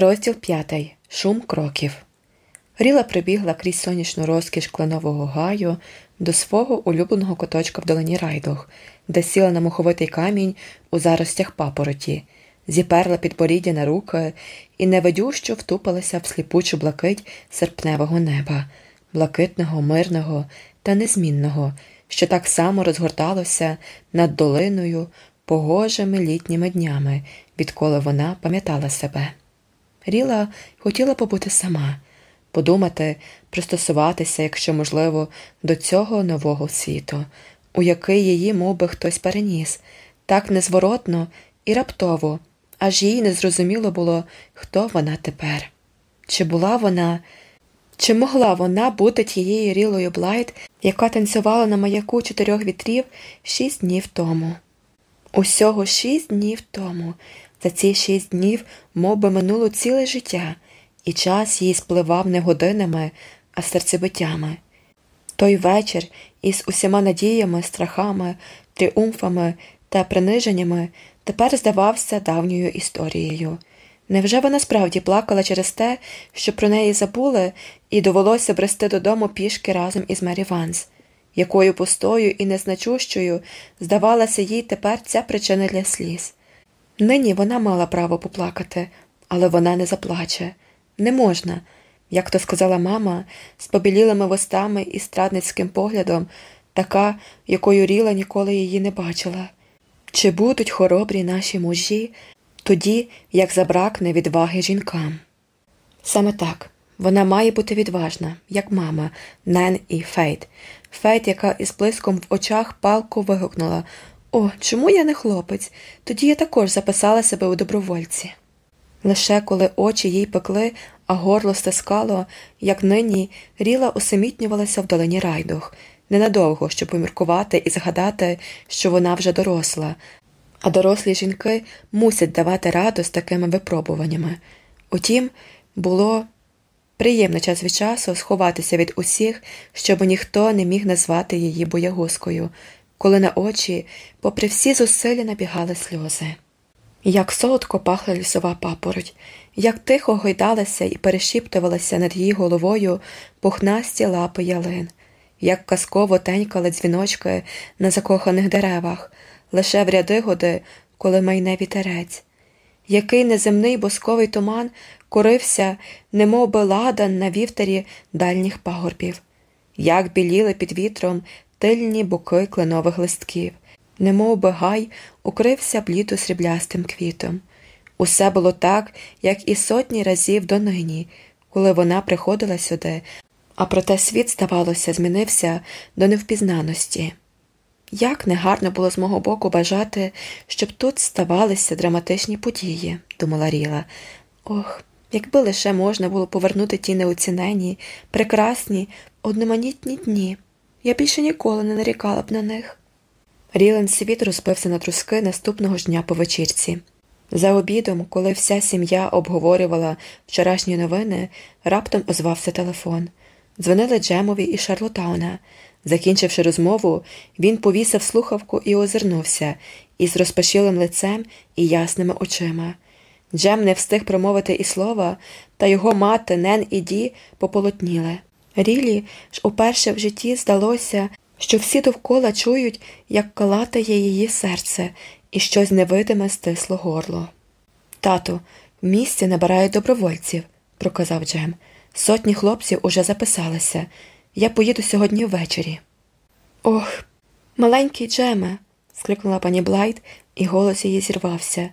Розділ п'ятий. Шум кроків. Ріла прибігла крізь сонячну розкіш кленового гаю до свого улюбленого куточка в долині райдух, де сіла на муховитий камінь у заростях папороті, зіперла підборіддя на руки і невидющо втупилася в сліпучу блакить серпневого неба, блакитного, мирного та незмінного, що так само розгорталося над долиною погожими літніми днями, відколи вона пам'ятала себе. Ріла хотіла побути сама, подумати, пристосуватися, якщо можливо, до цього нового світу, у який її мов би, хтось переніс, так незворотно і раптово, аж їй не зрозуміло було, хто вона тепер. Чи була вона, чи могла вона бути тією Рілою Блайт, яка танцювала на маяку чотирьох вітрів шість днів тому? Усього шість днів тому. За ці шість днів мов би, минуло ціле життя, і час їй спливав не годинами, а серцебиттями. Той вечір із усіма надіями, страхами, тріумфами та приниженнями тепер здавався давньою історією. Невже вона справді плакала через те, що про неї забули, і довелося брести додому пішки разом із Мері Ванс? якою пустою і незначущою здавалася їй тепер ця причина для сліз? Нині вона мала право поплакати, але вона не заплаче. Не можна, як то сказала мама, з побілілими вустами і страдницьким поглядом, така, якою Ріла ніколи її не бачила. Чи будуть хоробрі наші мужі тоді, як забракне відваги жінкам? Саме так вона має бути відважна, як мама, Нен і Фейт. Фейт, яка із блиском в очах палко вигукнула О, чому я не хлопець? Тоді я також записала себе у добровольці. Лише коли очі їй пекли, а горло стискало, як нині, Ріла усамітнювалася в долині райдух, ненадовго, щоб поміркувати і згадати, що вона вже доросла, а дорослі жінки мусять давати раду з такими випробуваннями. Утім, було приємно час від часу сховатися від усіх, щоб ніхто не міг назвати її боягузкою, коли на очі, попри всі зусилля, набігали сльози. Як солодко пахла лісова папороть, як тихо гойдалася і перешіптувалася над її головою пухнасті лапи ялин, як казково тенькали дзвіночки на закоханих деревах, лише в ряди годи, коли майне вітерець, який неземний босковий туман курився, немов би ладан на вівтарі дальніх пагорбів, як біліли під вітром тильні боки кленових листків, немов би гай укрився бліто сріблястим квітом. Усе було так, як і сотні разів донині, коли вона приходила сюди, а проте світ, здавалося, змінився до невпізнаності. Як негарно було з мого боку бажати, щоб тут ставалися драматичні події, думала Ріла. Ох, якби лише можна було повернути ті неоцінені, прекрасні, одноманітні дні, я більше ніколи не нарікала б на них. Рілен світ розпився на труски наступного ж дня по вечірці. За обідом, коли вся сім'я обговорювала вчорашні новини, раптом озвався телефон. Дзвонили Джемові і Шарлотауна. Закінчивши розмову, він повісив слухавку і озирнувся із розпашілим лицем і ясними очима. Джем не встиг промовити і слова, та його мати, Нен і Ді пополотніли. Рілі ж уперше в житті здалося, що всі довкола чують, як калатає її серце, і щось невидиме стисло горло. Тату, в місті набирають добровольців, проказав Джем. Сотні хлопців уже записалися. Я поїду сьогодні ввечері. Ох, маленький Джеме. скрикнула пані Блайт, і голос її зірвався.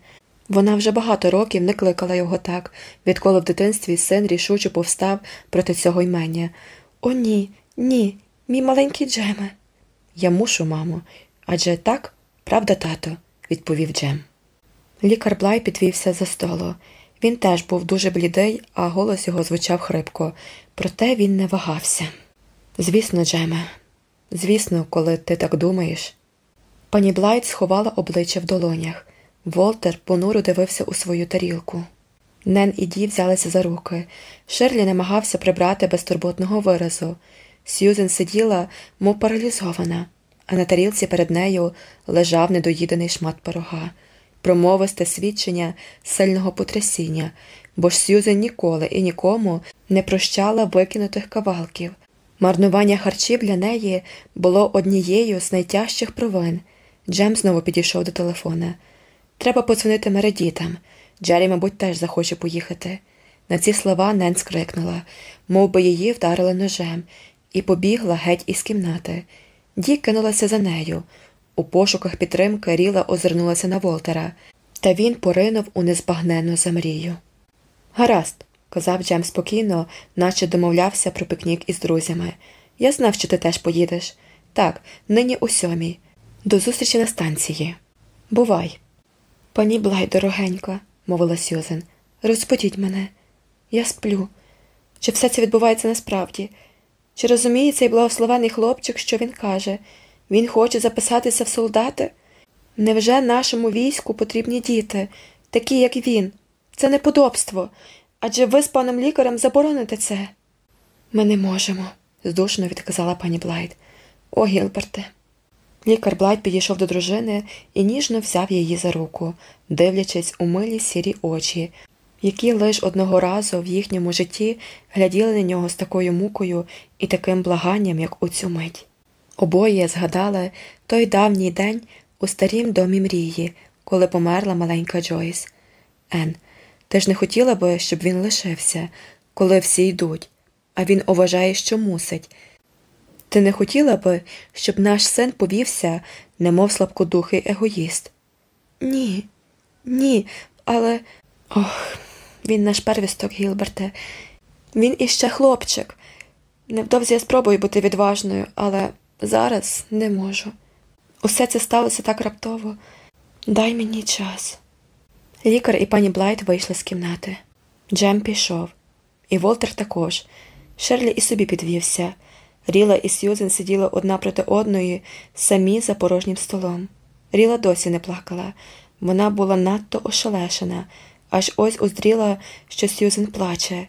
Вона вже багато років не кликала його так, відколи в дитинстві син рішуче повстав проти цього ймення. О, ні, ні, мій маленький Джеме. Я мушу, мамо. Адже так, правда, тато, відповів Джем. Лікар Блай підвівся за столу. Він теж був дуже блідий, а голос його звучав хрипко, проте він не вагався. Звісно, Джеме, звісно, коли ти так думаєш. Пані Блайт сховала обличчя в долонях. Волтер понуро дивився у свою тарілку. Нен і Ді взялися за руки. Шерлі намагався прибрати безтурботного виразу. Сьюзен сиділа, мов паралізована, а на тарілці перед нею лежав недоїдений шмат порога, промовисте свідчення сильного потрясіння, бо ж Сьюзен ніколи і нікому не прощала викинутих кавалків. Марнування харчів для неї було однією з найтяжчих провин. Джем знову підійшов до телефона. Треба подзвонити мередітам. Джері, мабуть, теж захоче поїхати. На ці слова Нен скрикнула, мов би її вдарили ножем, і побігла геть із кімнати. Ді кинулася за нею. У пошуках підтримки Ріла озирнулася на Волтера, та він поринув у незбагненну замрію. Гаразд, казав Джем спокійно, наче домовлявся про пікнік із друзями. Я знав, що ти теж поїдеш. Так, нині у сьомій. До зустрічі на станції. Бувай. Пані Блай, дорогенька, мовила Сюзен, розбудіть мене. Я сплю. Чи все це відбувається насправді? Чи розуміє цей благословений хлопчик, що він каже? Він хоче записатися в солдати? Невже нашому війську потрібні діти, такі, як він? Це неподобство. Адже ви з паном лікарем забороните це. Ми не можемо, задушно відказала пані Блайт. О, Гілберте. Лікар Блайт підійшов до дружини і ніжно взяв її за руку, дивлячись у милі сірі очі, які лиш одного разу в їхньому житті гляділи на нього з такою мукою і таким благанням, як у цю мить. Обоє згадали той давній день у старім домі мрії, коли померла маленька Джойс. Ен, ти ж не хотіла би, щоб він лишився, коли всі йдуть, а він уважає, що мусить. Ти не хотіла би, щоб наш син повівся, немов слабкодухий егоїст? Ні, ні, але. Ох, він наш первісток, Гілберте. Він іще хлопчик. Невдовзі я спробую бути відважною, але зараз не можу. Усе це сталося так раптово. Дай мені час. Лікар і пані Блайт вийшли з кімнати. Джем пішов, і Волтер також. Ширлі і собі підвівся. Ріла і Сьюзен сиділи одна проти одної, самі за порожнім столом. Ріла досі не плакала. Вона була надто ошелешена, аж ось уздріла, що Сьюзен плаче.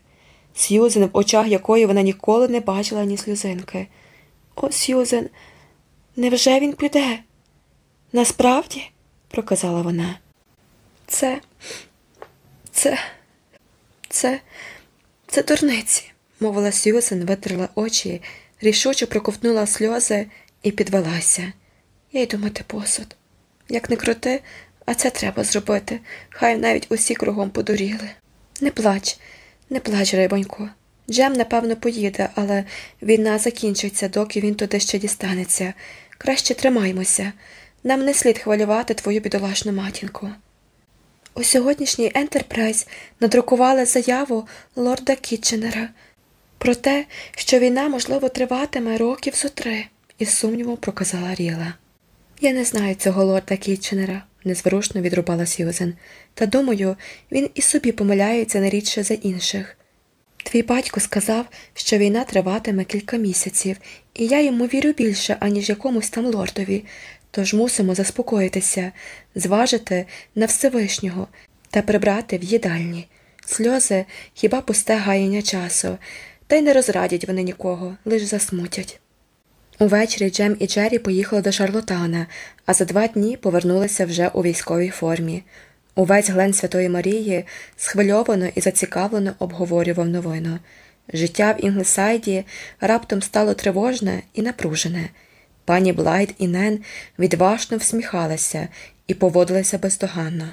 Сьюзен, в очах якої вона ніколи не бачила ні сльозинки. О, Сьюзен, невже він піде? Насправді, проказала вона. Це, це, це, це дурниці, мовила Сьюзен, витерла очі, рішуче проковтнула сльози і підвелася. Я йду мити посуд. Як не крути, а це треба зробити, хай навіть усі кругом подуріли. Не плач, не плач, рибонько. Джем, напевно, поїде, але війна закінчиться, доки він туди ще дістанеться. Краще тримаймося. Нам не слід хвилювати твою бідолашну матінку. У сьогоднішній Ентерпрайз надрукували заяву лорда Кітченера про те, що війна, можливо, триватиме років зо три, із сумнівом проказала Ріла. Я не знаю цього лорда Кітченера, незворушно відрубала Сьюзен, та думаю, він і собі помиляється не рідше за інших. Твій батько сказав, що війна триватиме кілька місяців, і я йому вірю більше, аніж якомусь там лордові, тож мусимо заспокоїтися, зважити на Всевишнього та прибрати в їдальні. Сльози хіба пусте гаяння часу, та й не розрадять вони нікого, лиш засмутять. Увечері Джем і Джері поїхали до Шарлотана, а за два дні повернулися вже у військовій формі. Увесь Глен Святої Марії схвильовано і зацікавлено обговорював новину. Життя в Інглсайді раптом стало тривожне і напружене. Пані Блайт і Нен відважно всміхалися і поводилися бездоганно.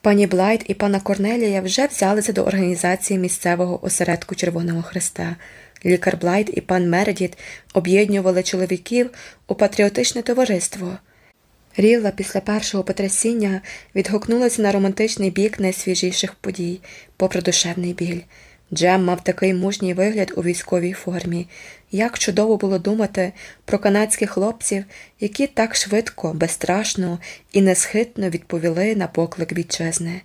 Пані Блайт і панна Корнелія вже взялися до організації місцевого осередку Червоного Хреста. Лікар Блайт і пан Мередіт об'єднували чоловіків у патріотичне товариство. Рілла після першого потрясіння відгукнулася на романтичний бік найсвіжіших подій, попри душевний біль. Джем мав такий мужній вигляд у військовій формі. Як чудово було думати про канадських хлопців, які так швидко, безстрашно і несхитно відповіли на поклик вітчизни.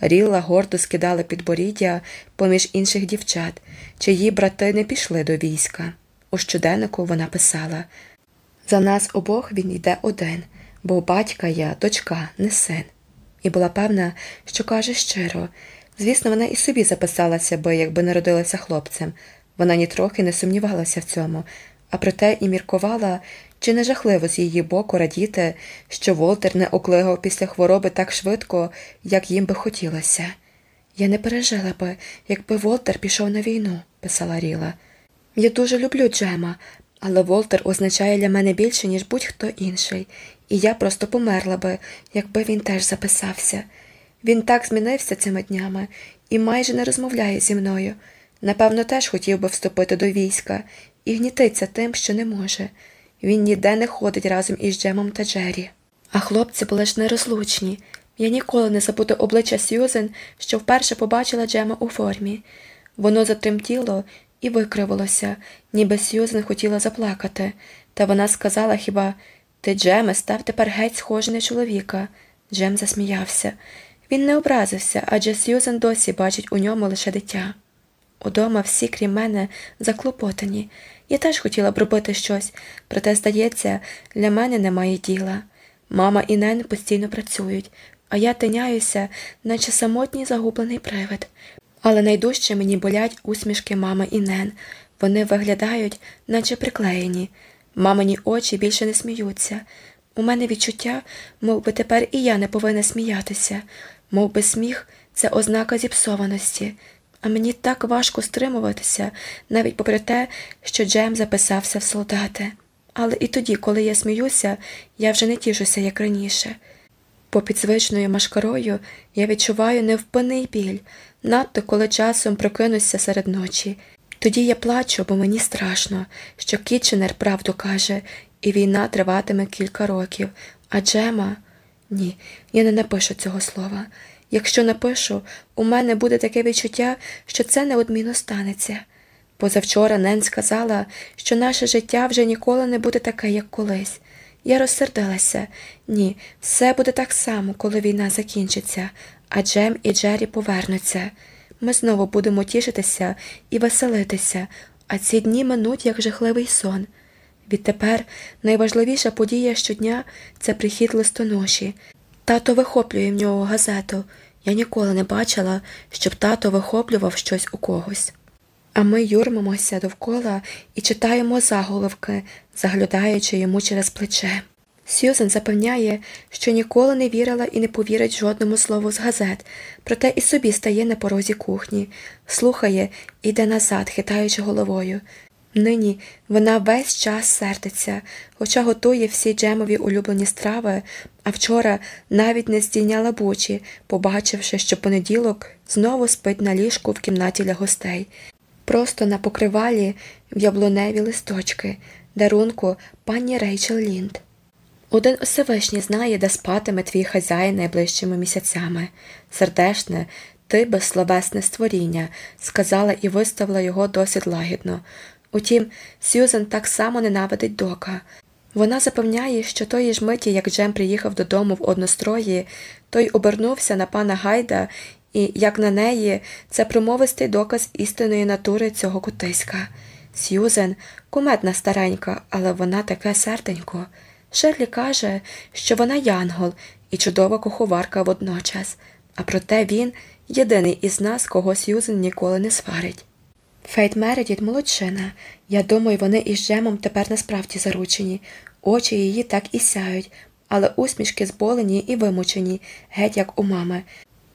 Рілла гордо скидала підборіддя поміж інших дівчат, чиї брати не пішли до війська. У щоденнику вона писала За нас обох він йде один, бо батька я, дочка, не син. І була певна, що каже щиро. Звісно, вона і собі записалася би, якби народилася хлопцем. Вона нітрохи не сумнівалася в цьому, а проте і міркувала, чи не жахливо з її боку радіти, що Волтер не оклигав після хвороби так швидко, як їм би хотілося. Я не пережила би, якби Волтер пішов на війну, писала Ріла. Я дуже люблю Джема, але Волтер означає для мене більше, ніж будь-хто інший, і я просто померла би, якби він теж записався. Він так змінився цими днями і майже не розмовляє зі мною. Напевно, теж хотів би вступити до війська і гнітиться тим, що не може. Він ніде не ходить разом із Джемом та Джері. А хлопці були ж нерозлучні. Я ніколи не забуду обличчя Сьюзен, що вперше побачила Джема у формі. Воно затремтіло і викривилося, ніби Сьюзен хотіла заплакати, та вона сказала хіба ти, Джеме, став тепер геть схожий на чоловіка. Джем засміявся. Він не образився, адже Сьюзен досі бачить у ньому лише дитя. Удома всі, крім мене, заклопотані. Я теж хотіла б робити щось, проте, здається, для мене немає діла. Мама і Нен постійно працюють, а я тиняюся, наче самотній загублений привид. Але найдужче мені болять усмішки мами і Нен. Вони виглядають, наче приклеєні. Мамині очі більше не сміються. У мене відчуття, мов би тепер і я не повинна сміятися, мов би сміх це ознака зіпсованості, а мені так важко стримуватися, навіть попри те, що Джем записався в солдати. Але і тоді, коли я сміюся, я вже не тішуся, як раніше. Попід звичною машкарою я відчуваю невпинний біль, надто коли часом прокинуся серед ночі. Тоді я плачу, бо мені страшно, що Кітченер правду каже, і війна триватиме кілька років, а Джема ні, я не напишу цього слова. Якщо напишу, у мене буде таке відчуття, що це неодмінно станеться. Позавчора Нен сказала, що наше життя вже ніколи не буде таке, як колись. Я розсердилася ні, все буде так само, коли війна закінчиться, а Джем і Джері повернуться. Ми знову будемо тішитися і веселитися, а ці дні минуть як жахливий сон. Відтепер найважливіша подія щодня це прихід листоноші. Тато вихоплює в нього газету. Я ніколи не бачила, щоб тато вихоплював щось у когось. А ми юрмимося довкола і читаємо заголовки, заглядаючи йому через плече. Сьюзен запевняє, що ніколи не вірила і не повірить жодному слову з газет, проте і собі стає на порозі кухні, слухає і йде назад, хитаючи головою. Нині вона весь час сердиться, хоча готує всі джемові улюблені страви, а вчора навіть не здійняла бучі, побачивши, що понеділок знову спить на ліжку в кімнаті для гостей. Просто на покривалі в яблуневі листочки, дарунку пані Рейчел Лінд. Один Всевишній знає, де спатиме твій хазяїн найближчими місяцями. Сердешне, ти безсловесне створіння, сказала і виставила його досить лагідно. Утім, Сьюзен так само ненавидить дока. Вона запевняє, що тої ж миті, як Джем приїхав додому в однострої, той обернувся на пана Гайда, і, як на неї, це промовистий доказ істинної натури цього кутиська. Сьюзен кумедна старенька, але вона таке серденько. Шерлі каже, що вона янгол і чудова куховарка водночас, а проте він єдиний із нас, кого Сьюзен ніколи не сварить. Фейт Мередіт молодчина. Я думаю, вони із Джемом тепер насправді заручені, очі її так і сяють, але усмішки зболені і вимучені, геть як у мами.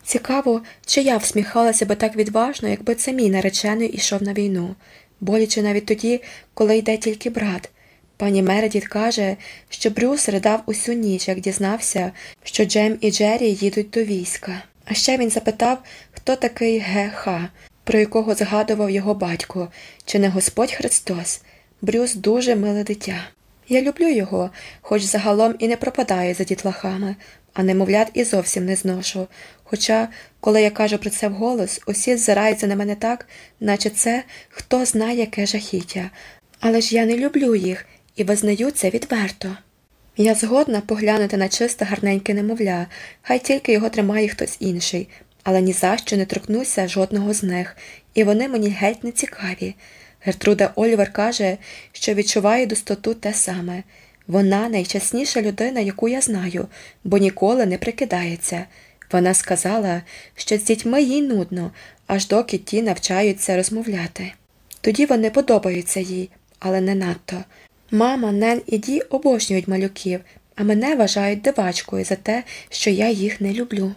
Цікаво, чи я всміхалася би так відважно, якби це мій наречений ішов на війну, боляче навіть тоді, коли йде тільки брат. Пані Мередіт каже, що Брюс ридав усю ніч, як дізнався, що Джем і Джері їдуть до війська. А ще він запитав, хто такий Г.Х., про якого згадував його батько, чи не Господь Христос. Брюс дуже миле дитя. Я люблю його, хоч загалом і не пропадаю за дітлахами, а немовлят і зовсім не зношу. Хоча, коли я кажу про це вголос, усі ззираються на мене так, наче це хто знає, яке жахіття. Але ж я не люблю їх і визнаю це відверто. Я згодна поглянути на чисте гарненьке немовля, хай тільки його тримає хтось інший, але ні за що не торкнуся жодного з них, і вони мені геть не цікаві. Гертруда Ольвер каже, що відчуває достоту те саме. Вона найчасніша людина, яку я знаю, бо ніколи не прикидається. Вона сказала, що з дітьми їй нудно, аж доки ті навчаються розмовляти. Тоді вони подобаються їй, але не надто. Мама, Нен і Ді обожнюють малюків, а мене вважають дивачкою за те, що я їх не люблю.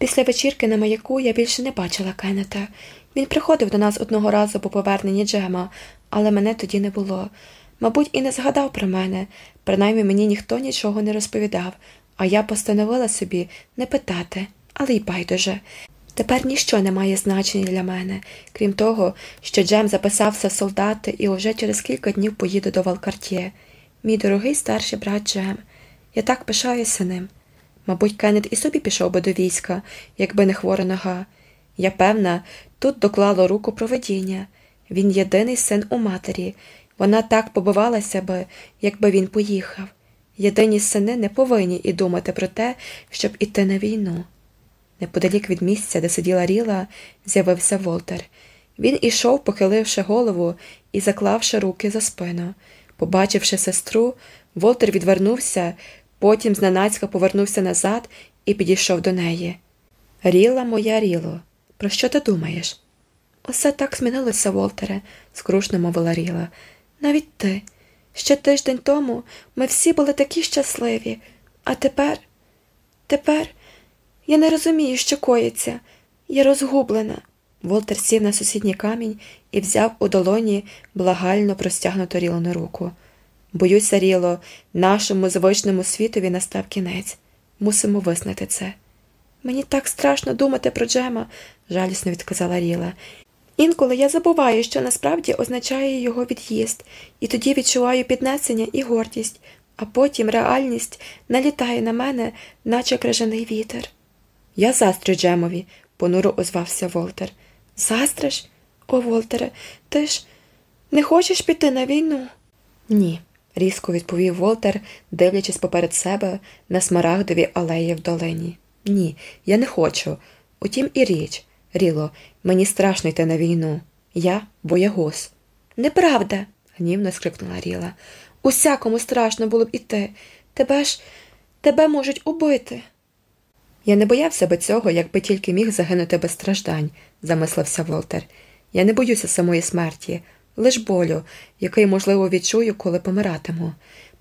Після вечірки на маяку я більше не бачила Кеннета. Він приходив до нас одного разу по поверненні Джема, але мене тоді не було. Мабуть, і не згадав про мене, принаймні мені ніхто нічого не розповідав, а я постановила собі не питати, але й байдуже. Тепер ніщо не має значення для мене, крім того, що Джем записався в солдати і уже через кілька днів поїду до Валкартє. Мій дорогий старший брат Джем. Я так пишаюся ним. Мабуть, Кеннет і собі пішов би до війська, якби не хвора нога. Я певна, тут доклало руку проведіння. Він єдиний син у матері. Вона так побивалася би, якби він поїхав. Єдині сини не повинні і думати про те, щоб іти на війну. Неподалік від місця, де сиділа Ріла, з'явився Волтер. Він ішов, похиливши голову і заклавши руки за спину. Побачивши сестру, Волтер відвернувся, потім зненацька повернувся назад і підійшов до неї. Ріла моя Ріло, про що ти думаєш? Усе так змінилося, Волтере, скрушно мовила Ріла. Навіть ти. Ще тиждень тому ми всі були такі щасливі, а тепер, тепер я не розумію, що коїться. Я розгублена. Волтер сів на сусідній камінь і взяв у долоні благально простягнуту Рілону руку. Боюся, Ріло, нашому звичному світові настав кінець. Мусимо визнати це. Мені так страшно думати про Джема, жалісно відказала Ріла. Інколи я забуваю, що насправді означає його від'їзд, і тоді відчуваю піднесення і гордість, а потім реальність налітає на мене, наче крижаний вітер. Я застрю Джемові, понуро озвався Волтер. Застриш? О, Волтере, ти ж не хочеш піти на війну? Ні, різко відповів Волтер, дивлячись поперед себе на смарагдові алеї в долині. Ні, я не хочу. Утім і річ. Ріло, мені страшно йти на війну. Я боягуз. Неправда, гнівно скрикнула Ріла. Усякому страшно було б іти. Тебе ж тебе можуть убити. Я не боявся би цього, якби тільки міг загинути без страждань, замислився Волтер. Я не боюся самої смерті, лиш болю, який, можливо, відчую, коли помиратиму.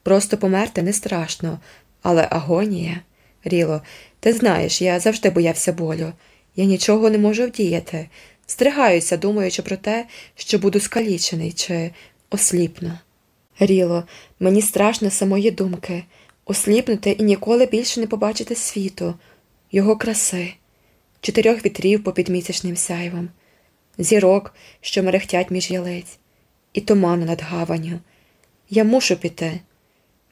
Просто померти не страшно, але агонія. Ріло, ти знаєш, я завжди боявся болю. Я нічого не можу вдіяти, стригаюся, думаючи про те, що буду скалічений чи осліпну. Ріло, мені страшно самої думки осліпнути і ніколи більше не побачити світу, його краси, чотирьох вітрів попід місячним сяйвом, зірок, що мерехтять між ялиць, і туману над гаванню. Я мушу піти,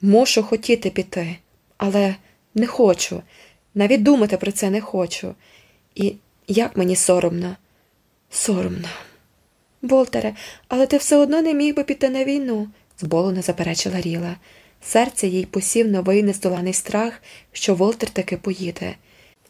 мушу хотіти піти, але не хочу, навіть думати про це не хочу. І як мені соромно, соромно. Болтере, але ти все одно не міг би піти на війну, зболено заперечила Ріла. Серце їй посів новий нездоланий страх, що Волтер таки поїде.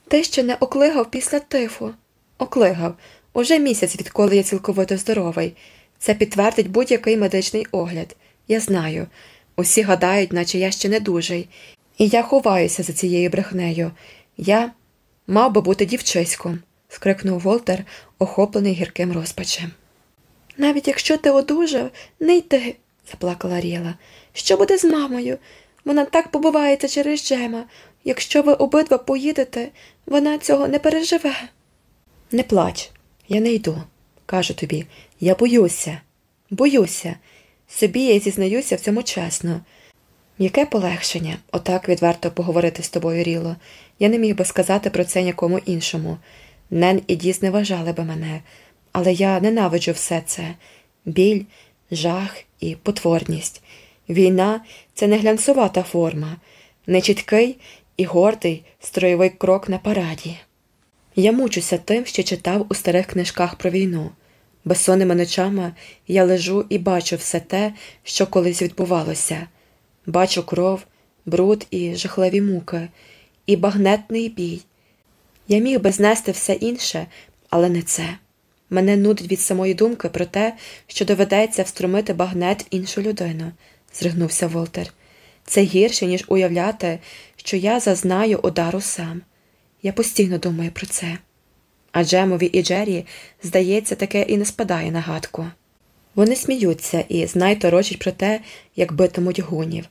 Ти ще не оклигав після тифу. Оклигав уже місяць, відколи я цілковито здоровий. Це підтвердить будь-який медичний огляд. Я знаю. Усі гадають, наче я ще не дужий, і я ховаюся за цією брехнею. Я мав би бути дівчиськом, скрикнув Волтер, охоплений гірким розпачем. Навіть якщо ти одужав, не йди, заплакала Ріла. Що буде з мамою? Вона так побувається через Джема. Якщо ви обидва поїдете, вона цього не переживе. Не плач, я не йду. Кажу тобі, я боюся, боюся. Собі я зізнаюся в цьому чесно. Яке полегшення, отак відверто поговорити з тобою, Ріло. Я не міг би сказати про це нікому іншому. Нен і Діс не вважали би мене, але я ненавиджу все це біль, жах і потворність. Війна це не глянцувата форма, не чіткий і гордий строєвий крок на параді. Я мучуся тим, що читав у старих книжках про війну. Безсонними ночами я лежу і бачу все те, що колись відбувалося. Бачу кров, бруд і жахливі муки, і багнетний бій. Я міг би знести все інше, але не це. Мене нудить від самої думки про те, що доведеться встромити багнет в іншу людину, зригнувся Волтер. Це гірше, ніж уявляти, що я зазнаю удару сам. Я постійно думаю про це. А Джемові і Джері, здається, таке і не спадає на гадку. Вони сміються і знай торочать про те, як битимуть гунів.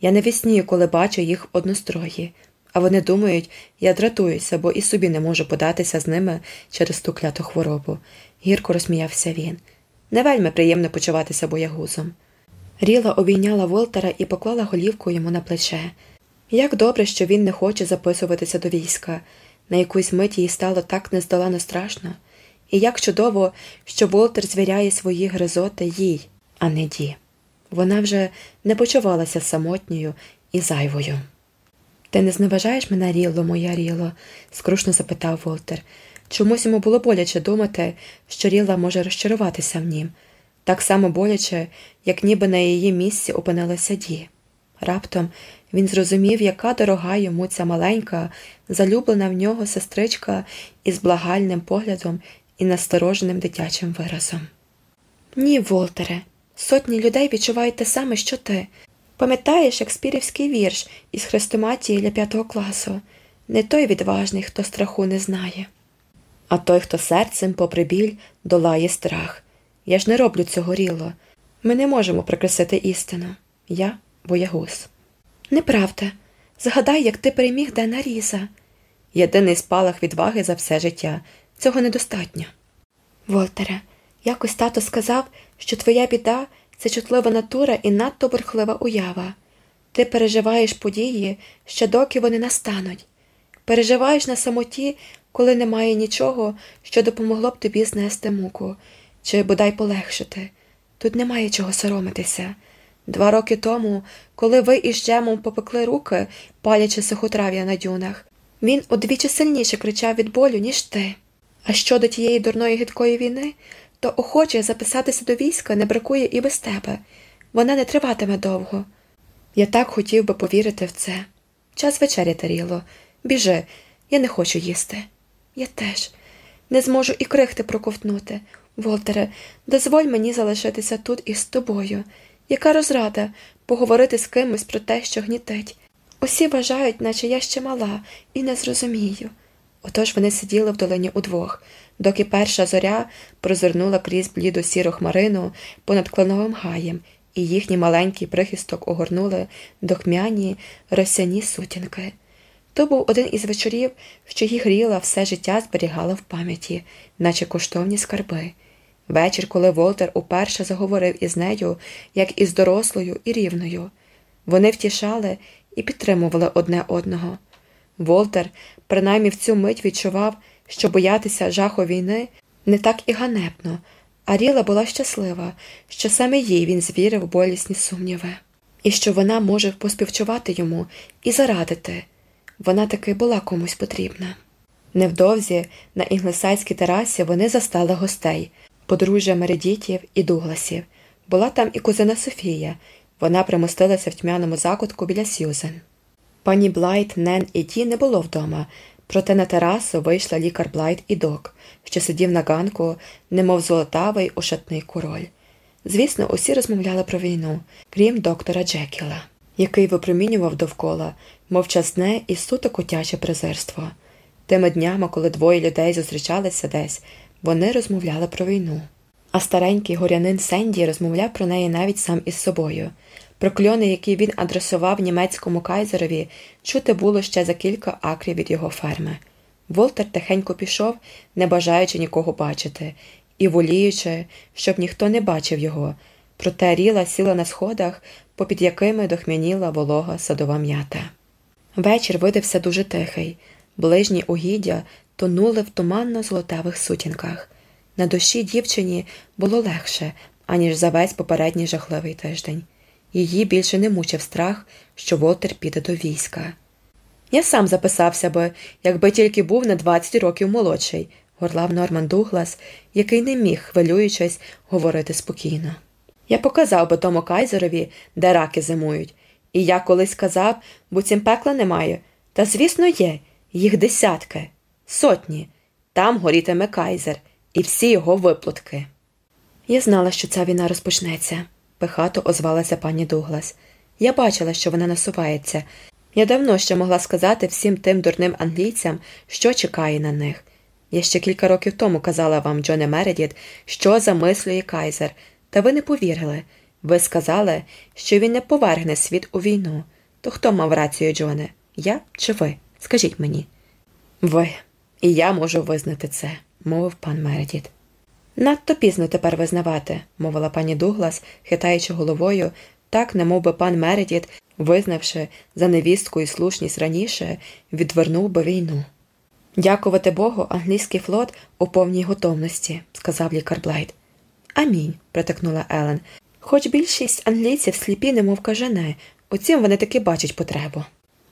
Я не віснію, коли бачу їх однострої, А вони думають, я дратуюся, бо і собі не можу податися з ними через ту кляту хворобу. Гірко розсміявся він. Не вельми приємно почуватися боягузом. Ріла обійняла Волтера і поклала голівку йому на плече. Як добре, що він не хоче записуватися до війська. На якусь мить їй стало так нездолано страшно, і як чудово, що Волтер звіряє свої гризоти їй, а не ді. Вона вже не почувалася самотньою і зайвою. Ти не зневажаєш мене, Ріло, моя Ріло? скрушно запитав Волтер. Чомусь йому було боляче думати, що Ріла може розчаруватися в нім, так само боляче, як ніби на її місці опинилася Ді. Раптом він зрозумів, яка дорога йому ця маленька, залюблена в нього сестричка із благальним поглядом і настороженим дитячим виразом. Ні, Волтере, сотні людей відчувають те саме, що ти. Пам'ятаєш шекспірівський вірш із хрестоматії для п'ятого класу не той відважний, хто страху не знає, а той, хто серцем, попри біль, долає страх. Я ж не роблю цього ріло. Ми не можемо прикрасити істину. Я боягуз. Неправда. Згадай, як ти переміг Дена Різа. Єдиний спалах відваги за все життя. Цього недостатньо. Волтере, якось тато сказав, що твоя біда це чутлива натура і надто бурхлива уява. Ти переживаєш події, ще доки вони настануть. Переживаєш на самоті, коли немає нічого, що допомогло б тобі знести муку, чи бодай полегшити. Тут немає чого соромитися. Два роки тому, коли ви із Джемом попекли руки, палячи сухотрав'я на дюнах, він удвічі сильніше кричав від болю, ніж ти. А щодо тієї дурної гидкої війни, то охоче записатися до війська не бракує і без тебе. Вона не триватиме довго. Я так хотів би повірити в це. Час вечері таріло. Біжи, я не хочу їсти. Я теж не зможу і крихти проковтнути. Волтере, дозволь мені залишитися тут із тобою. Яка розрада поговорити з кимось про те, що гнітить. Усі вважають, наче я ще мала, і не зрозумію. Отож вони сиділи в долині удвох, доки перша зоря прозирнула крізь бліду сіру хмарину понад кленовим гаєм, і їхній маленький прихисток огорнули дохмяні росяні сутінки. То був один із вечорів, що їх гріла все життя зберігала в пам'яті, наче коштовні скарби. Вечір, коли Волтер уперше заговорив із нею, як із дорослою і рівною. Вони втішали і підтримували одне одного. Волтер, принаймні в цю мить відчував, що боятися жаху війни не так і ганебно, а Ріла була щаслива, що саме їй він звірив болісні сумніви, і що вона може поспівчувати йому і зарадити. Вона таки була комусь потрібна. Невдовзі на інглесайській терасі вони застали гостей подружжя Мередітів і Дугласів. Була там і кузина Софія. Вона примостилася в тьмяному закутку біля Сьюзен. Пані Блайт, Нен і Ті не було вдома, проте на терасу вийшла лікар Блайт і док, що сидів на ганку, немов золотавий ушатний король. Звісно, усі розмовляли про війну, крім доктора Джекіла, який випромінював довкола мовчазне і суто котяче презирство. Тими днями, коли двоє людей зустрічалися десь, вони розмовляли про війну. А старенький горянин Сенді розмовляв про неї навіть сам із собою. Прокльони, які він адресував німецькому кайзерові, чути було ще за кілька акрів від його ферми. Волтер тихенько пішов, не бажаючи нікого бачити, і воліючи, щоб ніхто не бачив його, проте ріла сіла на сходах, попід якими дохмяніла волога садова м'ята. Вечір видався дуже тихий, ближні угіддя тонули в туманно золотавих сутінках. На душі дівчині було легше, аніж за весь попередній жахливий тиждень. Її більше не мучив страх, що Волтер піде до війська. Я сам записався би, якби тільки був на 20 років молодший, горлав Норман Дуглас, який не міг, хвилюючись, говорити спокійно. Я показав би тому кайзерові, де раки зимують, і я колись казав, буцім пекла немає. Та, звісно, є, їх десятки, сотні. Там горітиме кайзер і всі його виплутки. Я знала, що ця війна розпочнеться пихато озвалася пані Дуглас. Я бачила, що вона насувається. Я давно ще могла сказати всім тим дурним англійцям, що чекає на них. Я ще кілька років тому казала вам, Джоне Мередіт, що замислює Кайзер, та ви не повірили. Ви сказали, що він не повергне світ у війну. То хто мав рацію, Джоне? Я чи ви? Скажіть мені. Ви, і я можу визнати це, мовив пан Мередіт. Надто пізно тепер визнавати, мовила пані Дуглас, хитаючи головою, так, немов би пан Мередіт, визнавши за невістку і слушність раніше, відвернув би війну. Дякувати Богу, англійський флот у повній готовності, сказав лікар Блайт. Амінь, притикнула Елен. Хоч більшість англійців сліпі, немов кажане, утім вони таки бачать потребу.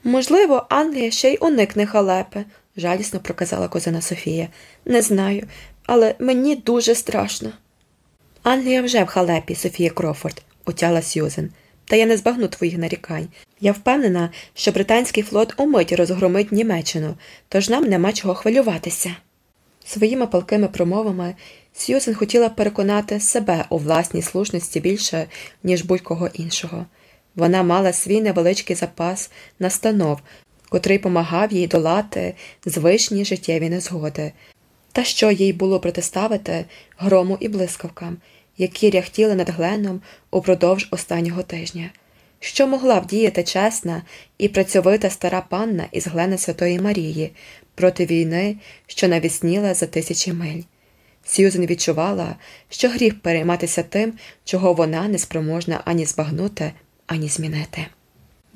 Можливо, Англія ще й уникне халепи, жалісно проказала козина Софія. Не знаю, але мені дуже страшно. Англія вже в халепі, Софія Крофорд, утяла Сьюзен. Та я не збагну твоїх нарікань. Я впевнена, що британський флот умить розгромить Німеччину, тож нам нема чого хвилюватися. Своїми палкими промовами Сьюзен хотіла переконати себе у власній слушності більше, ніж будь-кого іншого. Вона мала свій невеличкий запас настанов, котрий помагав їй долати звичні життєві незгоди, та що їй було протиставити грому і блискавкам, які ряхтіли над Гленом упродовж останнього тижня. Що могла вдіяти чесна і працьовита стара панна із Глена Святої Марії проти війни, що навісніла за тисячі миль? Сьюзен відчувала, що гріх перейматися тим, чого вона не спроможна ані збагнути, ані змінити.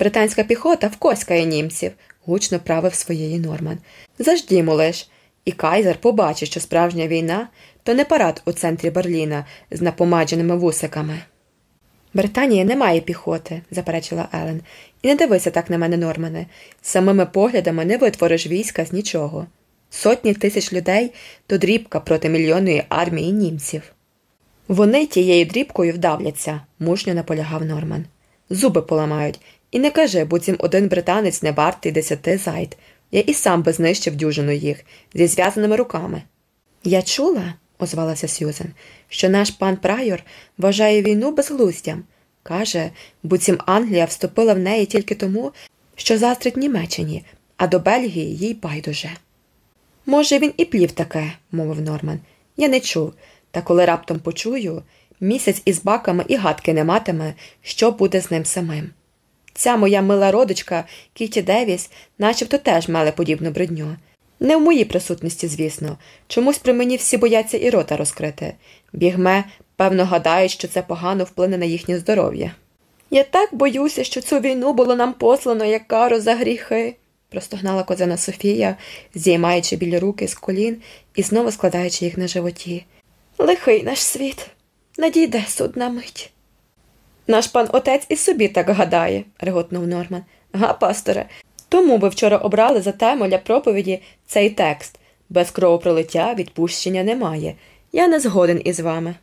Британська піхота вкоськає німців, гучно правив своєї Норман. Заждімо лиш, і Кайзер побачить, що справжня війна то не парад у центрі Берліна з напомадженими вусиками. Британія не має піхоти, заперечила Елен, і не дивися так на мене, Нормане. Самими поглядами не витвориш війська з нічого. Сотні тисяч людей то дрібка проти мільйонної армії німців. Вони тією дрібкою вдавляться, мужньо наполягав Норман. Зуби поламають, і не кажи, буцім один британець не вартий десяти зайд. Я і сам би знищив дюжину їх зі зв'язаними руками. Я чула, озвалася Сьюзен, що наш пан Прайор вважає війну безглуздям. Каже, буцім Англія вступила в неї тільки тому, що застрить Німеччині, а до Бельгії їй байдуже. Може, він і плів таке, мовив Норман. Я не чув, та коли раптом почую, місяць із баками і гадки не матиме, що буде з ним самим. Ця моя мила родичка Кіті Девіс начебто теж мали подібну бридню. Не в моїй присутності, звісно, чомусь при мені всі бояться і рота розкрити. Бігме, певно, гадають, що це погано вплине на їхнє здоров'я. Я так боюся, що цю війну було нам послано як кару за гріхи, простогнала козина Софія, зіймаючи білі руки з колін і знову складаючи їх на животі. Лихий наш світ, надійде судна мить. Наш пан отець і собі так гадає, реготнув Норман. Га, пасторе. Тому ви вчора обрали за тему для проповіді цей текст без кровопролиття відпущення немає. Я не згоден із вами.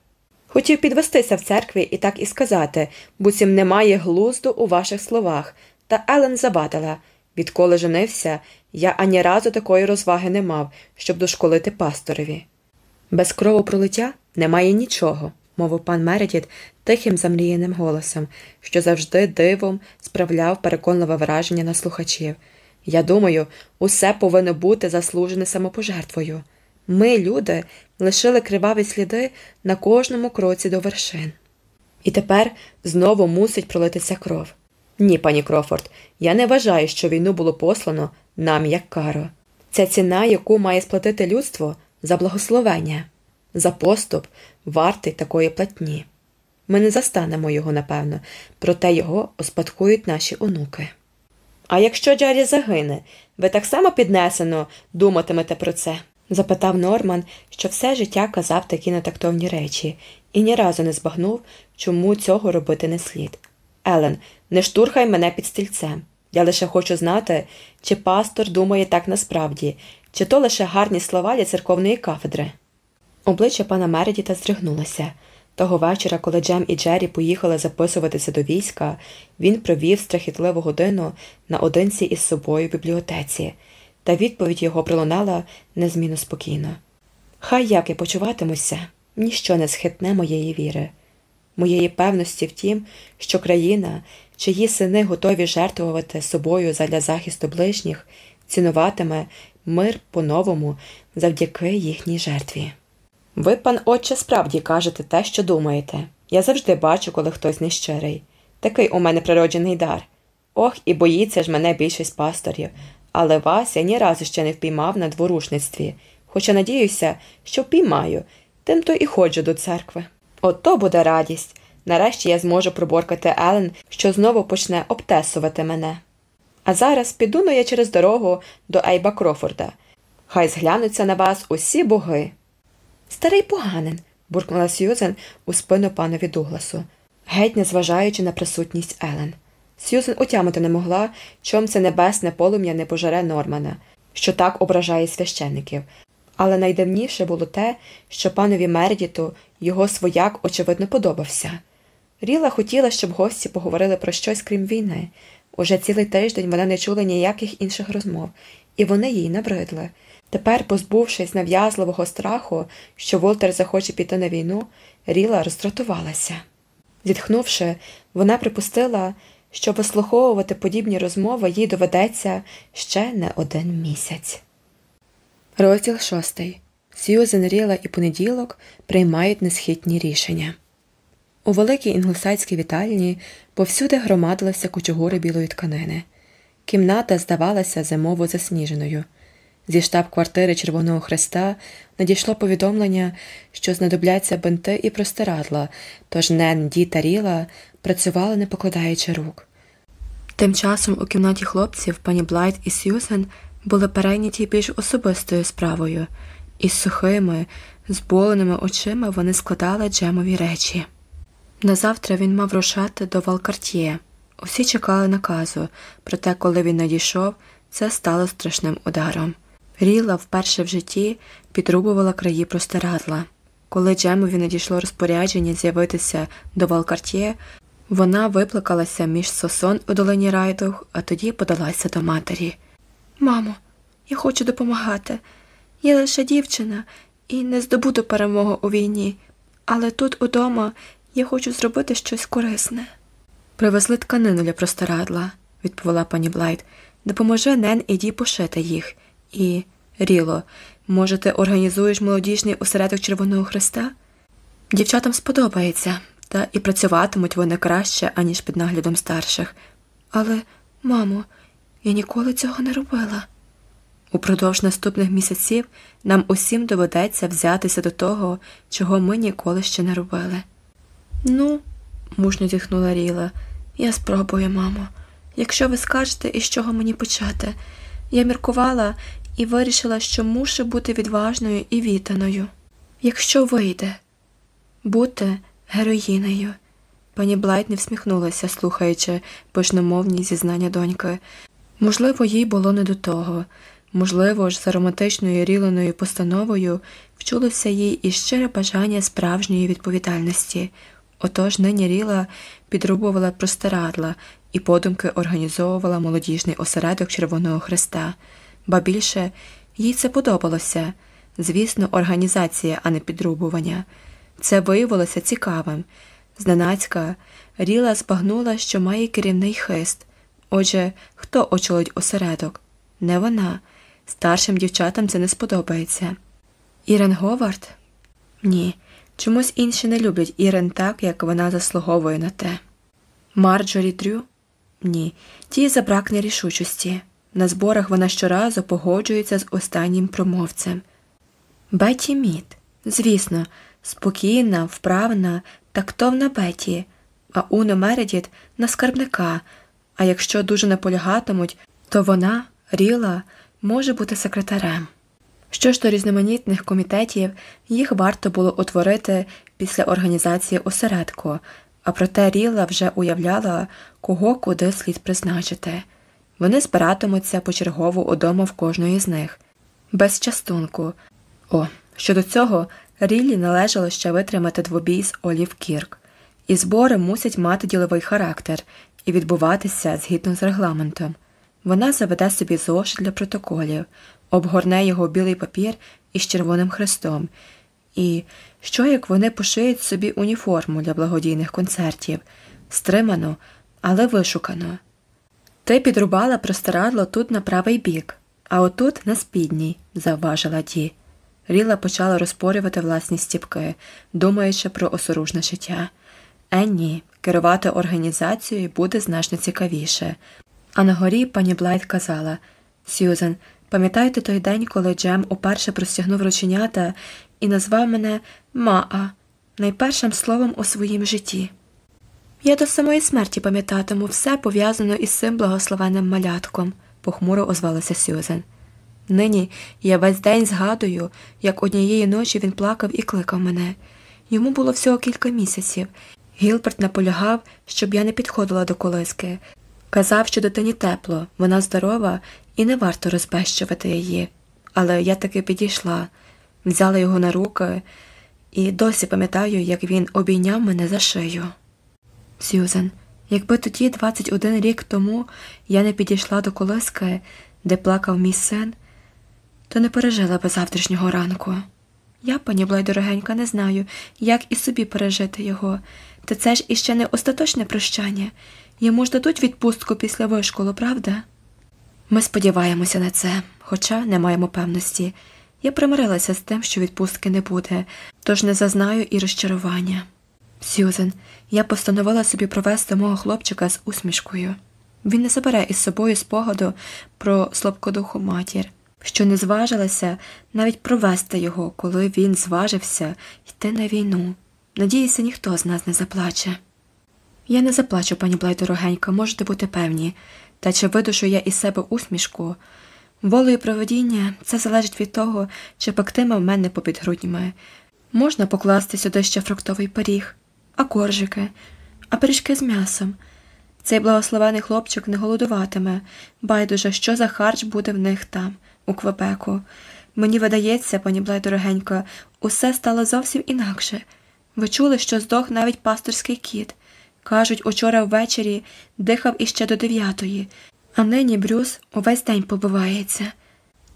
Хотів підвестися в церкві і так і сказати, буцім немає глузду у ваших словах, та Елен забадала відколи женився, я ані разу такої розваги не мав, щоб дошколити пасторові. Без кровопролиття немає нічого, мовив пан Мередіт тихим замріяним голосом, що завжди дивом справляв переконливе враження на слухачів. Я думаю, усе повинно бути заслужене самопожертвою. Ми, люди, лишили криваві сліди на кожному кроці до вершин. І тепер знову мусить пролитися кров. Ні, пані Крофорд, я не вважаю, що війну було послано нам як каро. Це ціна, яку має сплатити людство за благословення, за поступ, вартий такої платні. Ми не застанемо його, напевно, проте його успадкують наші онуки. А якщо Джарі загине, ви так само піднесено думатимете про це? запитав Норман, що все життя казав такі нетактовні речі, і ні разу не збагнув, чому цього робити не слід. Елен, не штурхай мене під стільцем. Я лише хочу знати, чи пастор думає так насправді, чи то лише гарні слова для церковної кафедри. Обличчя пана Мередіта здригнулося. Того вечора, коли Джем і Джері поїхали записуватися до війська, він провів страхітливу годину наодинці із собою в бібліотеці, та відповідь його пролунала незмінно спокійно. Хай як я почуватимуся, ніщо не схитне моєї віри, моєї певності в тім, що країна, чиї сини готові жертвувати собою задля захисту ближніх, цінуватиме мир по-новому завдяки їхній жертві. Ви, пан отче, справді кажете те, що думаєте. Я завжди бачу, коли хтось нещирий. Такий у мене природжений дар. Ох, і боїться ж мене більшість пасторів, але вас я ні разу ще не впіймав на дворушництві, хоча надіюся, що впіймаю, тим то і ходжу до церкви. Ото буде радість. Нарешті я зможу проборкати Елен, що знову почне обтесувати мене. А зараз піду но я через дорогу до Ейба Крофорда. Хай зглянуться на вас усі боги. Старий поганин, буркнула Сьюзен у спину панові Дугласу, геть не зважаючи на присутність Елен. Сьюзен утямити не могла, чом це небесне полум'я не пожаре Нормана, що так ображає священників. Але найдавніше було те, що панові Мердіту його свояк очевидно подобався. Ріла хотіла, щоб гості поговорили про щось крім війни. Уже цілий тиждень вона не чула ніяких інших розмов, і вони їй набридли. Тепер, позбувшись нав'язливого страху, що Волтер захоче піти на війну, Ріла роздратувалася. Зітхнувши, вона припустила, що вислуховувати подібні розмови їй доведеться ще не один місяць. Розділ шостий. Сьюзен Ріла і понеділок приймають несхитні рішення. У великій інглосайській вітальні повсюди громадилися кучугури білої тканини. Кімната здавалася зимово засніженою. Зі штаб-квартири Червоного Хреста надійшло повідомлення, що знадобляться бинти і простирадла, тож Нен, Ді та Ріла працювали, не покладаючи рук. Тим часом у кімнаті хлопців пані Блайт і Сьюзен були перейняті більш особистою справою, і з сухими, зболеними очима вони складали джемові речі. Назавтра він мав рушати до Валкартє. Усі чекали наказу, проте, коли він надійшов, це стало страшним ударом. Ріла вперше в житті підрубувала краї простирадла. Коли Джемові надійшло розпорядження з'явитися до Валкартє, вона виплакалася між сосон у долині райдух, а тоді подалася до матері. Мамо, я хочу допомагати. Я лише дівчина і не здобуду перемогу у війні, але тут удома я хочу зробити щось корисне. Привезли тканину для простирадла, відповіла пані Блайт. Допоможе Нен і Ді пошити їх. І, Ріло, може, ти організуєш молодіжний осередок Червоного Христа? Дівчатам сподобається, та і працюватимуть вони краще, аніж під наглядом старших. Але, мамо, я ніколи цього не робила. Упродовж наступних місяців нам усім доведеться взятися до того, чого ми ніколи ще не робили. Ну, мужньо зітхнула Ріла, я спробую, мамо. Якщо ви скажете, із чого мені почати, я міркувала і вирішила, що мушу бути відважною і вітаною. Якщо вийде, бути героїнею. Пані Блайт не всміхнулася, слухаючи пожномовні зізнання доньки. Можливо, їй було не до того. Можливо ж, за романтичною ріленою постановою вчулося їй і щире бажання справжньої відповідальності. Отож нині Ріла підрубувала простирадла і подумки організовувала молодіжний осередок Червоного Христа, ба більше їй це подобалося звісно, організація, а не підрубування. Це виявилося цікавим. Зненацька Ріла збагнула, що має керівний хист. Отже, хто очолить осередок? Не вона. Старшим дівчатам це не сподобається. Ірен Говард? Ні. Чомусь інші не люблять Ірен так, як вона заслуговує на те. Марджорі Дрю? Ні, тій забракне рішучості. На зборах вона щоразу погоджується з останнім промовцем. Беті Мід, звісно, спокійна, вправна, тактовна Беті, а Уно Мередіт на скарбника. А якщо дуже наполягатимуть, то вона, Ріла, може бути секретарем. Що ж до різноманітних комітетів, їх варто було утворити після організації осередку, а проте Ріла вже уявляла, кого куди слід призначити. Вони збиратимуться почергово удома в кожної з них, без частунку. О, щодо цього, Ріллі належало ще витримати двобій з Олів Кірк, і збори мусять мати діловий характер і відбуватися згідно з регламентом. Вона заведе собі зошит для протоколів, обгорне його білий папір із червоним хрестом. І що як вони пошиють собі уніформу для благодійних концертів, стримано, але вишукано. Ти підрубала простирадло тут на правий бік, а отут на спідній, завважила Ді. Ріла почала розпорювати власні стіпки, думаючи про осоружне життя. Енні, керувати організацією буде значно цікавіше. А на горі пані Блайт казала Сьюзен, пам'ятаєте той день, коли Джем уперше простягнув рученята і назвав мене Маа найпершим словом у своїм житті? Я до самої смерті пам'ятатиму все пов'язано із цим благословенним малятком, похмуро озвалася Сьюзен. Нині я весь день згадую, як однієї ночі він плакав і кликав мене. Йому було всього кілька місяців. Гілберт наполягав, щоб я не підходила до колиски. Казав, що дитині тепло, вона здорова і не варто розбещувати її. Але я таки підійшла, взяла його на руки і досі пам'ятаю, як він обійняв мене за шию. Сьюзен, якби тоді, 21 рік тому, я не підійшла до колиски, де плакав мій син, то не пережила би завтрашнього ранку. Я, пані Блай, дорогенька, не знаю, як і собі пережити його, та це ж іще не остаточне прощання. Йому ж дадуть відпустку після вишколу, правда? Ми сподіваємося на це, хоча не маємо певності. Я примирилася з тим, що відпустки не буде, тож не зазнаю і розчарування. Сьюзен, я постановила собі провести мого хлопчика з усмішкою. Він не забере із собою спогаду про слабкодуху матір, що не зважилася навіть провести його, коли він зважився йти на війну. Надіюся, ніхто з нас не заплаче. Я не заплачу, пані Блай, дорогенька, можете бути певні, та чи видушу я із себе усмішку. Волею проведіння це залежить від того, чи пектиме в мене попід грудьми. Можна покласти сюди ще фруктовий пиріг, а коржики, а пиріжки з м'ясом. Цей благословений хлопчик не голодуватиме, байдуже, що за харч буде в них там, у Квебеку. Мені видається, пані Блай, дорогенька, усе стало зовсім інакше. Ви чули, що здох навіть пасторський кіт. Кажуть, учора ввечері дихав іще до дев'ятої, а нині Брюс увесь день побивається.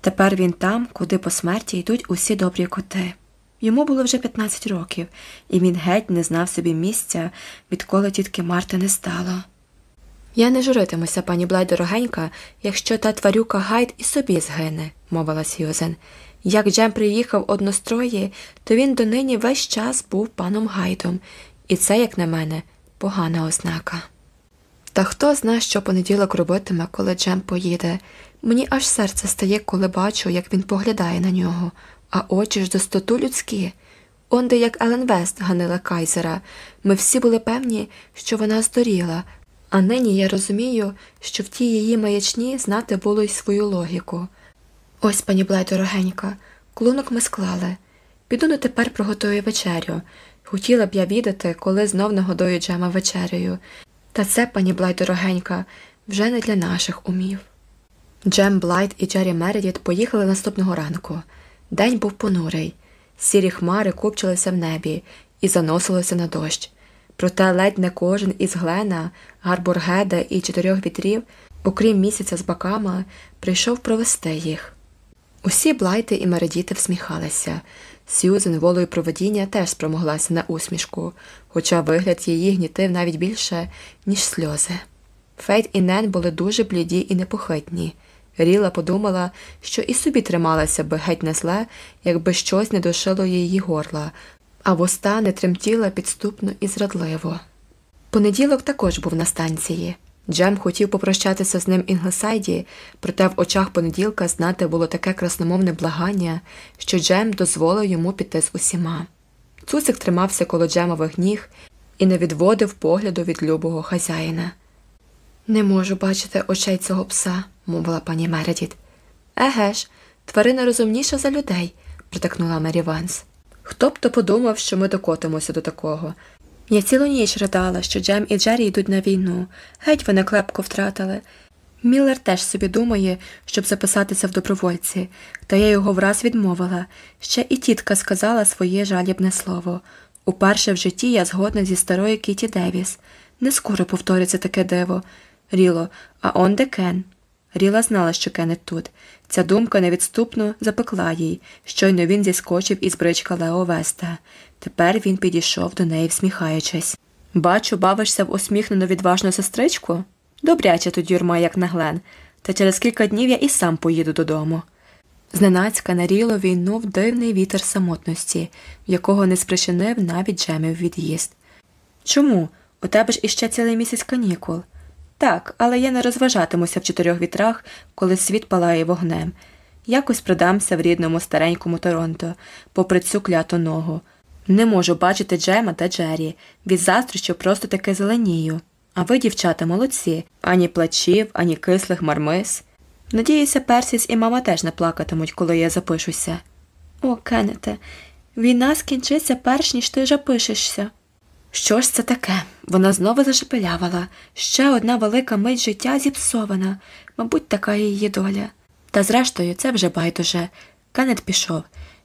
Тепер він там, куди по смерті йдуть усі добрі коти. Йому було вже 15 років, і він геть не знав собі місця, відколи тітки Марти не стало. Я не журитимуся, пані Блай дорогенька, якщо та тварюка гайд і собі згине, мовила Сьюзен. Як Джем приїхав однострої, то він донині весь час був паном гайдом, і це, як на мене, погана ознака. Та хто зна, що понеділок робитиме, коли Джем поїде. Мені аж серце стає, коли бачу, як він поглядає на нього, а очі ж достоту людські. Онде, як Елен Вест ганила Кайзера, ми всі були певні, що вона здоріла, а нині я розумію, що в тій її маячні знати було й свою логіку. Ось, пані Блай, дорогенька, клунок ми склали. Піду-но тепер приготую вечерю. Хотіла б я відати, коли знов нагодую Джема вечерею. Та це, пані Блайт дорогенька, вже не для наших умів. Джем Блайт і Джері Мередіт поїхали наступного ранку. День був понурий, сірі хмари купчилися в небі і заносилися на дощ. Проте ледь не кожен із Глена, Гарбургеда і чотирьох вітрів, окрім Місяця-з-Баками, прийшов провести їх. Усі Блайти і Мередіти всміхалися. Сьюзен волею провидіння теж спромоглася на усмішку, хоча вигляд її гнітив навіть більше, ніж сльози. Фейт і Нен були дуже бліді і непохитні. Ріла подумала, що і собі трималася б геть не зле, якби щось не душило її горла, а вуста не тремтіли підступно і зрадливо. Понеділок також був на станції. Джем хотів попрощатися з ним в Інглсайді, проте в очах понеділка знати було таке красномовне благання, що Джем дозволив йому піти з усіма. Цуцик тримався коло Джемових ніг і не відводив погляду від любого хазяїна. Не можу бачити очей цього пса, мовила пані Мередіт. Еге ж, тварина розумніша за людей, приткнула Мері Ванс. Хто б то подумав, що ми докотимося до такого. Я цілу ніч ридала, що Джем і Джері йдуть на війну, геть вони клепку втратили. Міллер теж собі думає, щоб записатися в добровольці, та я його враз відмовила. Ще і тітка сказала своє жалібне слово. Уперше в житті я згодна зі старою Кіті Девіс. Не скоро повториться таке диво. Ріло, а он де Кен. Ріла знала, що Кенет тут. Ця думка невідступно пекла їй, щойно він зіскочив із брички Лео Веста. Тепер він підійшов до неї, всміхаючись. Бачу, бавишся в усміхнену відважну сестричку? Добряче тут юрма, як на Глен, та через кілька днів я і сам поїду додому. Зненацька на ріло війнув дивний вітер самотності, якого не спричинив навіть Джемів від'їзд. Чому? У тебе ж іще цілий місяць канікул. Так, але я не розважатимуся в чотирьох вітрах, коли світ палає вогнем. Якось продамся в рідному старенькому Торонто, попри цю кляту ногу. Не можу бачити Джема та Джері, від заздрощів просто таки зеленію. А ви, дівчата, молодці, ані плачів, ані кислих мармис. Надіюся, Персіс і мама теж не плакатимуть, коли я запишуся. О, Кеннете, війна скінчиться перш ніж ти запишешся. Що ж це таке? Вона знову зашепелявала. Ще одна велика мить життя зіпсована, мабуть, така її доля. Та зрештою, це вже байдуже. Кеннет пішов.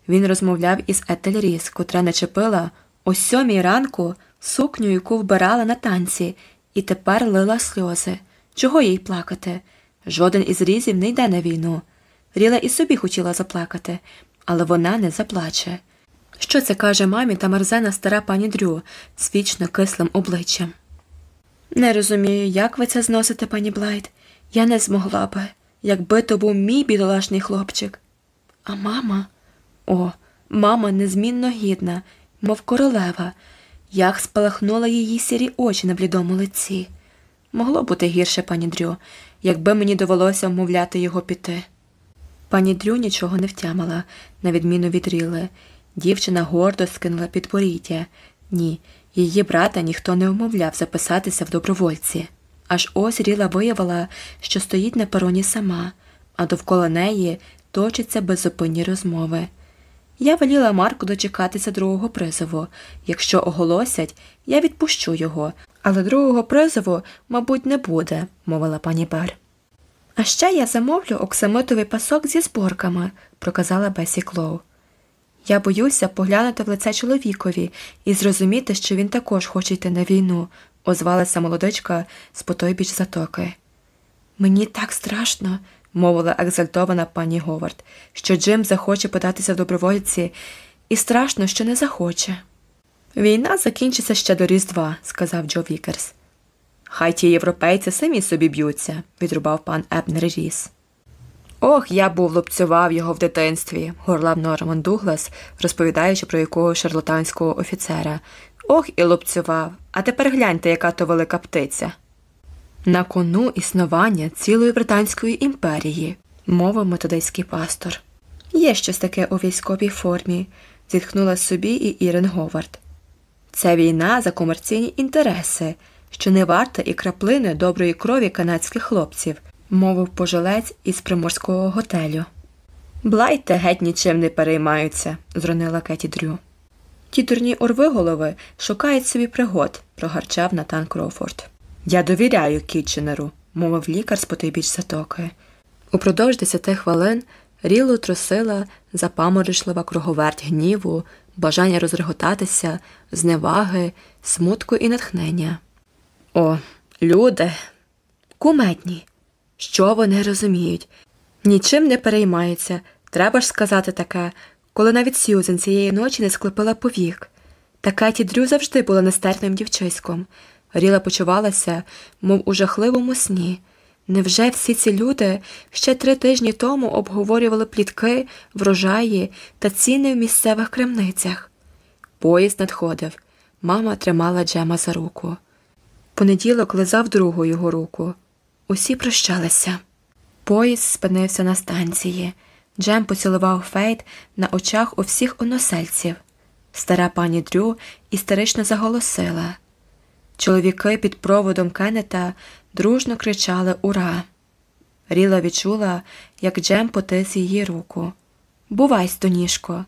Він розмовляв із Етель Ріс, котра начепила о сьомій ранку сукню, яку вбирала на танці, і тепер лила сльози. Чого їй плакати? Жоден із різів не йде на війну. Ріла і собі хотіла заплакати, але вона не заплаче. Що це каже мамі та мерзена стара пані Дрю з вічно кислим обличчям? Не розумію, як ви це зносите, пані Блайт. Я не змогла би, якби то був мій бідолашний хлопчик. А мама, о, мама незмінно гідна, мов королева, як спалахнула її сірі очі на блідому лиці. Могло бути гірше, пані Дрю, якби мені довелося вмовляти його піти. Пані Дрю нічого не втямила, на відміну від Ріли. Дівчина гордо скинула підборіддя. Ні, її брата ніхто не вмовляв записатися в добровольці. Аж ось Ріла виявила, що стоїть на пероні сама, а довкола неї точаться беззупинні розмови. Я веліла Марку дочекатися другого призову. Якщо оголосять, я відпущу його, але другого призову, мабуть, не буде, мовила пані Бер. А ще я замовлю оксамитовий пасок зі зборками, проказала Бесі Клоу. Я боюся поглянути в лице чоловікові і зрозуміти, що він також хоче йти на війну, озвалася молодичка з потойбіч затоки. Мені так страшно, мовила екзальтована пані Говард, що Джим захоче податися в добровольці, і страшно, що не захоче. Війна закінчиться ще до Різдва, сказав Джо Вікерс. Хай ті європейці самі собі б'ються, відрубав пан Ебнер Ріс. Ох, я був лупцював його в дитинстві, горлав Норман Дуглас, розповідаючи про якогось шарлатанського офіцера. Ох, і лупцював. А тепер гляньте, яка то велика птиця. На кону існування цілої Британської імперії, мовив методистський пастор. Є щось таке у військовій формі, зітхнула собі і Ірен Говард. Це війна за комерційні інтереси, що не варта і краплини доброї крові канадських хлопців, мовив пожилець із приморського готелю. Блайте геть нічим не переймаються, зронила Кеті Дрю. Ті дурні орвиголови шукають собі пригод, прогарчав Натан Кроуфорд. Я довіряю Кітченеру, мовив лікар з потайбіч затоки. Упродовж десяти хвилин Рілу трусила запаморочлива круговерть гніву, бажання розреготатися, зневаги, смутку і натхнення. О, люди, куметні, що вони розуміють? Нічим не переймаються, треба ж сказати таке, коли навіть Сьюзен цієї ночі не склепила повік. Та Кеті Дрю завжди була нестерпним дівчиськом. Ріла почувалася, мов у жахливому сні. Невже всі ці люди ще три тижні тому обговорювали плітки, врожаї та ціни в місцевих крамницях? Поїзд надходив. Мама тримала Джема за руку. Понеділок лизав другу його руку. Усі прощалися. Поїзд спинився на станції. Джем поцілував Фейт на очах у всіх оносельців. Стара пані Дрю істерично заголосила. Чоловіки під проводом Кеннета дружно кричали Ура! Ріла відчула, як Джем потис її руку. Бувай, стоніжко.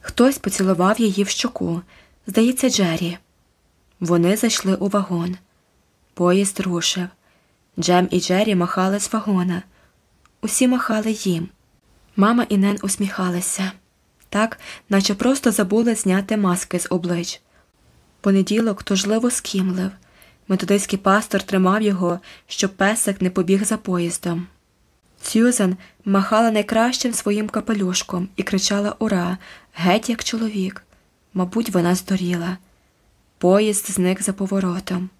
Хтось поцілував її в щоку. Здається, Джері. Вони зайшли у вагон. Поїзд рушив. Джем і Джері махали з вагона. Усі махали їм. Мама і Нен усміхалися так, наче просто забули зняти маски з облич. Понеділок тужливо скімлив. Методистський пастор тримав його, щоб песик не побіг за поїздом. Сьюзен махала найкращим своїм капелюшком і кричала Ура, геть як чоловік. Мабуть, вона здуріла. Поїзд зник за поворотом.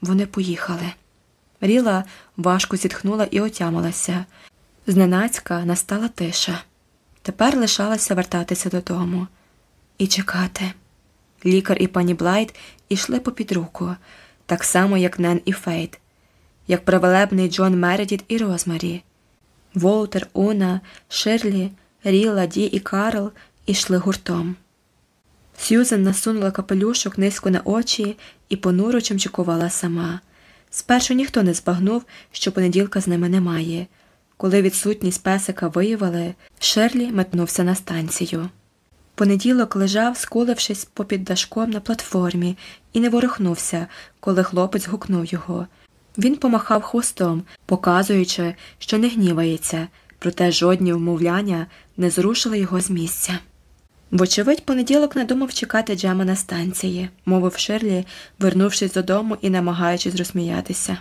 Вони поїхали. Ріла важко зітхнула і отямилася. Зненацька настала тиша. Тепер лишалося вертатися додому і чекати. Лікар і пані Блайт ішли попід руку, так само, як Нен і Фейт. як привелебний Джон Мередіт і Розмарі. Волтер, Уна, Ширлі, Ріла, Ді і Карл ішли гуртом. Сьюзен насунула капелюшок низько на очі і понуро чимчикувала сама. Спершу ніхто не збагнув, що понеділка з ними немає. Коли відсутність песика виявили, Шерлі метнувся на станцію. Понеділок лежав, скулившись попід дашком на платформі, і не ворухнувся, коли хлопець гукнув його. Він помахав хвостом, показуючи, що не гнівається, проте жодні вмовляння не зрушили його з місця. Вочевидь, понеділок не думав чекати Джема на станції, мовив Ширлі, вернувшись додому і намагаючись розсміятися.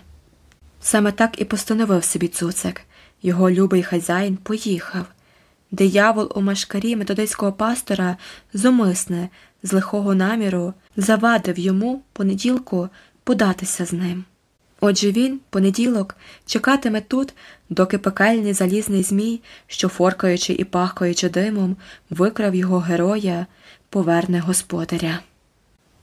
Саме так і постановив собі цуцик. Його любий хазяїн поїхав. Диявол у машкарі методистського пастора зумисне, з лихого наміру, завадив йому понеділку податися з ним. Отже він, понеділок, чекатиме тут, доки пекельний залізний змій, що форкаючи і пахкаючи димом, викрав його героя, поверне господаря.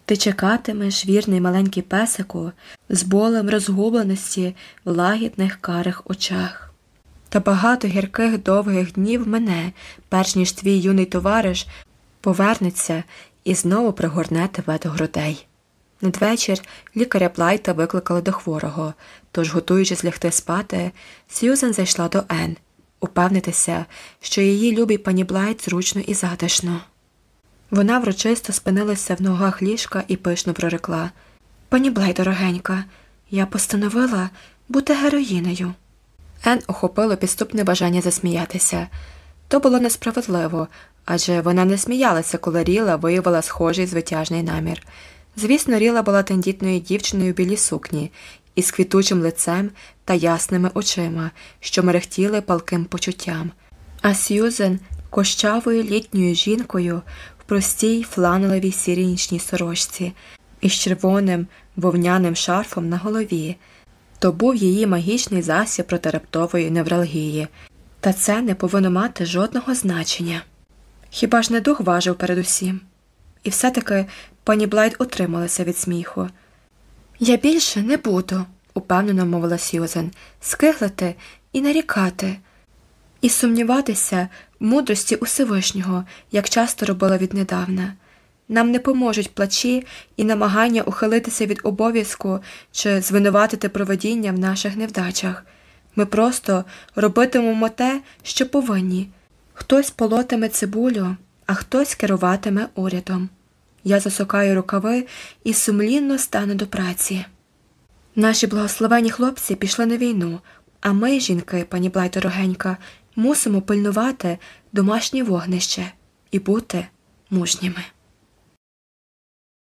Ти чекатимеш, вірний маленький песику, з болем розгубленості в лагідних карих очах. Та багато гірких довгих днів мене, перш ніж твій юний товариш, повернеться і знову пригорне тебе до грудей. Надвечір лікаря Блайта викликали до хворого, тож, готуючись лягти спати, Сьюзен зайшла до Ен, упевнитися, що її любій пані Блайт зручно і затишно. Вона врочисто спинилася в ногах ліжка і пишно прорекла Пані Блайт, дорогенька, я постановила бути героїнею. Ен охопило підступне бажання засміятися. То було несправедливо, адже вона не сміялася, коли Ріла виявила схожий звитяжний намір. Звісно, Ріла була тендітною дівчиною в білій сукні, із квітучим лицем та ясними очима, що мерехтіли палким почуттям, а Сьюзен кощавою літньою жінкою в простій фланелевій сірій нічній сорочці із червоним вовняним шарфом на голові. То був її магічний засіб проти раптової невралгії, та це не повинно мати жодного значення. Хіба ж не дух важив передусім? І все таки пані Блайт утрималася від сміху. Я більше не буду, упевнено мовила Сьюзен, скиглити і нарікати, і сумніватися в мудрості Усевишнього, як часто робила віднедавна. Нам не поможуть плачі і намагання ухилитися від обов'язку чи звинуватити проведіння в наших невдачах. Ми просто робитимемо те, що повинні. Хтось полотиме цибулю, а хтось керуватиме урядом. Я засокаю рукави і сумлінно стану до праці. Наші благословені хлопці пішли на війну, а ми, жінки, пані Блайторогенька, мусимо пильнувати домашнє вогнище і бути мужніми.